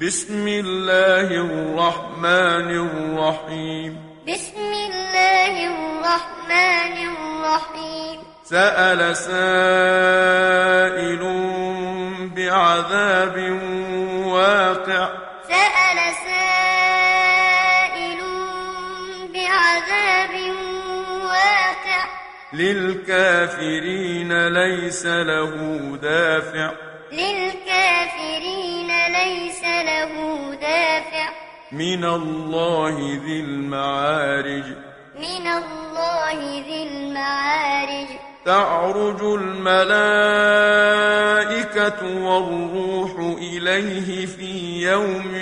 بسم الله الرحمن الرحيم. بسم الله الرحمن الرحيم. سأل سائل بعذاب واقع. سأل سائل بعذاب واقع. للكافرين ليس له دافع. للكافرين من الله ذي المعارج. من الله ذي المعارج. تعرج الملائكة والروح إليه في يوم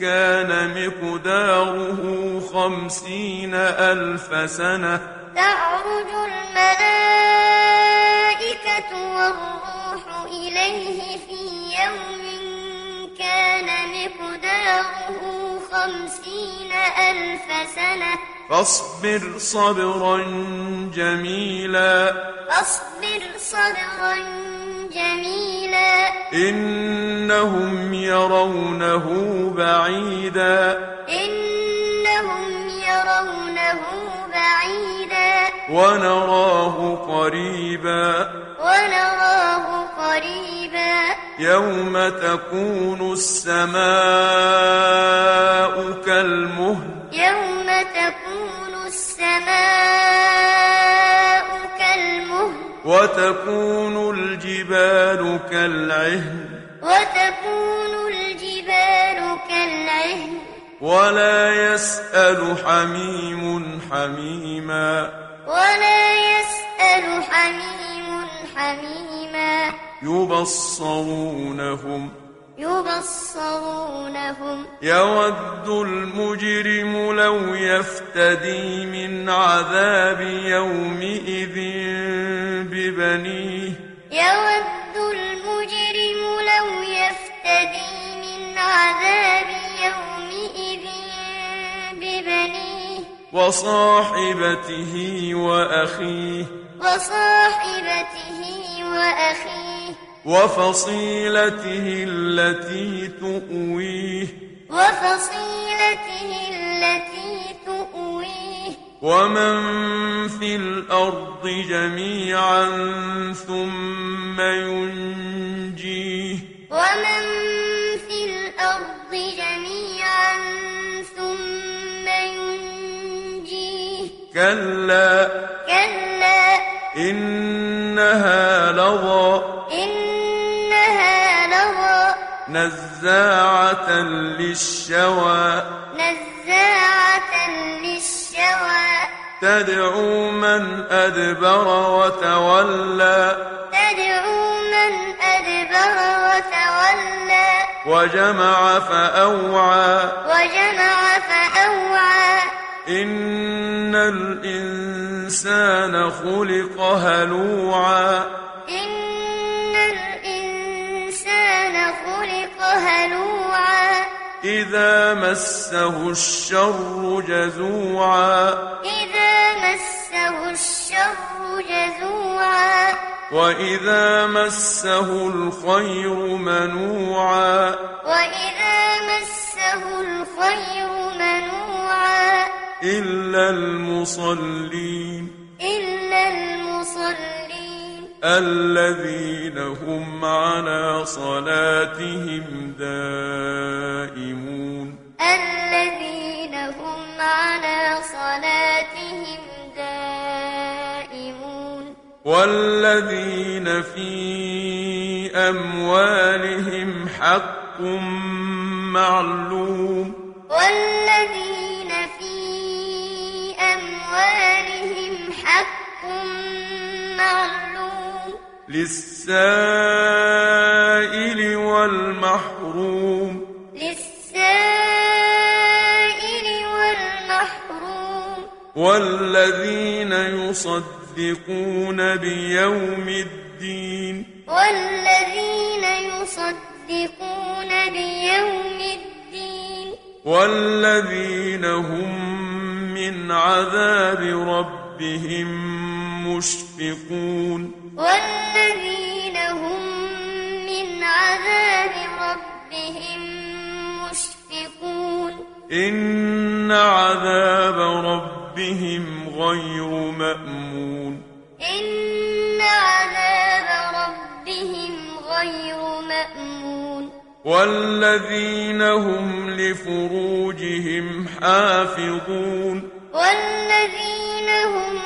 كان مقداره خمسين ألف سنة. تعرج الملائكة والروح إليه في يوم خمسين ألف سنة. فاصبر صبرا جميلا. فاصبر صبرا جميلا. إنهم يرونه بعيدا. إنهم يرونه بعيدا. ونراه قريبا. يوم تكون السماء كالمهل يوم تكون السماء كالمهل وتكون الجبال كالعهن وتكون الجبال كالعهن ولا يسأل حميم حميما ولا يسأل حميم حميما. يبصرونهم. يبصرونهم. يود المجرم لو يفتدي من عذاب يومئذ ببنيه. يود المجرم لو يفتدي من عذاب يومئذ ببنيه. وصاحبته وأخيه. وصاحبته وأخيه وفصيلته التي تؤويه. وفصيلته التي تؤويه. ومن في الأرض جميعا ثم ينجيه. ومن في الأرض جميعا ثم ينجيه. كلا. كلا. إنها لظى. إنها لظى. نزاعة للشوى. نزاعة للشوى. تدعو من أدبر وتولى. تدعو من أدبر وتولى. وجمع فأوعى. وجمع فأوعى. إن الإنسان خلق هلوعا. إن الإنسان خلق هلوعا. إذا مسه الشر جزوعا. إذا مسه الشر جزوعا. وإذا مسه الخير منوعا. وإذا مسه الخير منوعا. إلا المصلين. إلا المصلين. الذين هم على صلاتهم دائمون. الذين هم على صلاتهم دائمون. والذين في أموالهم حق معلوم. والذين للسائل والمحروم. للسائل والمحروم. والذين يصدقون بيوم الدين. والذين يصدقون بيوم الدين. والذين هم من عذاب ربهم مشفقون. والذين هم من عذاب ربهم إن عذاب ربهم غير مأمون. إن عذاب ربهم غير مأمون. والذين هم لفروجهم حافظون. والذين هم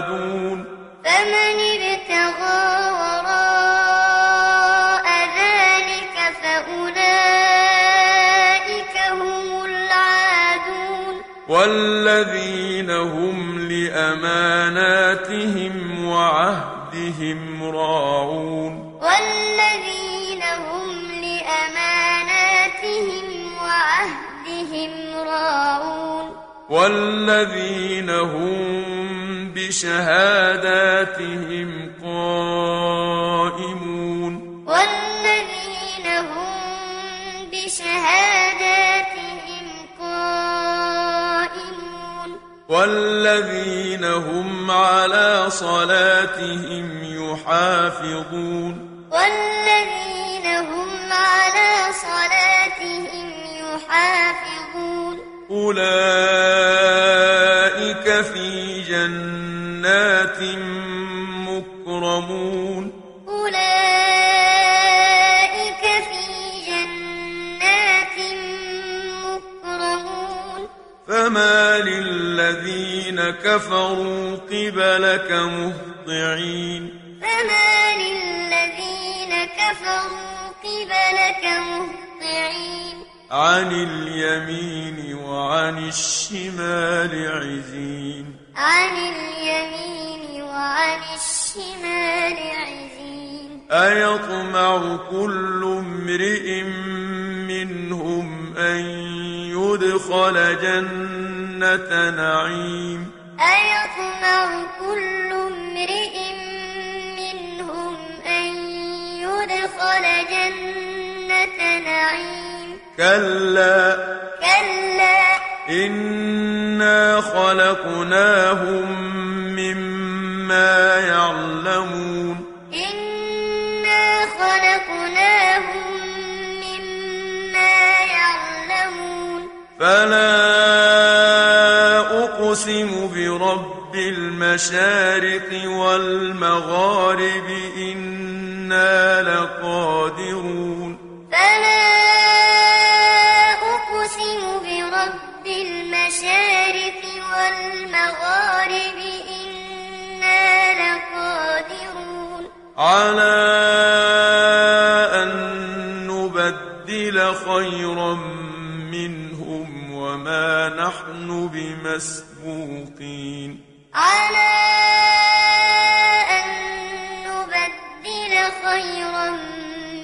العادون فمن ابتغى وراء ذلك فأولئك هم العادون. والذين هم لأماناتهم وعهدهم راعون. والذين هم لأماناتهم وعهدهم راعون. والذين هم بشهاداتهم قائمون. والذين هم بشهاداتهم قائمون. والذين هم على صلاتهم يحافظون. والذين هم على صلاتهم يحافظون. أولئك مكرمون أولئك في جنات مكرمون فما للذين كفروا قبلك مهطعين فما للذين كفروا قبلك مهطعين عن اليمين وعن الشمال عزين عن اليمين وعن الشمال عزين. أيطمع كل امرئ منهم أن يدخل جنة نعيم. أيطمع كل امرئ منهم أن يدخل جنة نعيم. كلا. كلا. إنا خلقناهم مما يعلمون. إنا خلقناهم مما يعلمون. فلا أقسم برب المشارق والمغارب إنا لقادرون. فلا أقسم برب المشارق والمغارب على أن نبدل خيرا منهم وما نحن بمسبوقين. على أن نبدل خيرا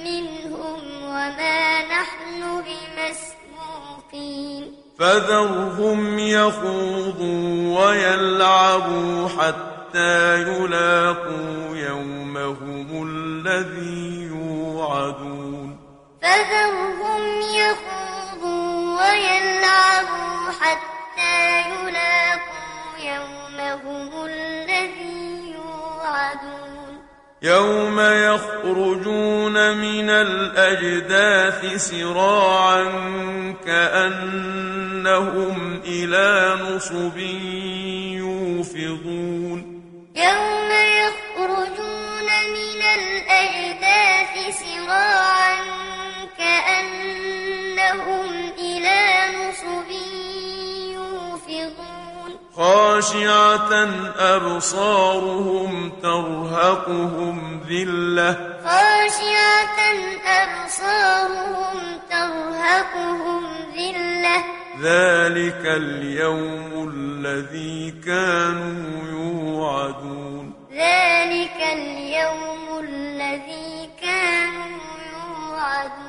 منهم وما نحن بمسبوقين. فذرهم يخوضوا ويلعبوا حتى يلاقوا يومهم الذي يوعدون فذرهم يخوضوا ويلعبوا حتى يلاقوا يومهم الذي يوعدون يوم يخرجون من الأجداث سراعا كأنهم إلى نصب يوفضون يوم خاشعة أبصارهم ترهقهم ذلة. خاشعة أبصارهم ترهقهم ذلة. ذلك اليوم الذي كانوا يوعدون. ذلك اليوم الذي كانوا يوعدون.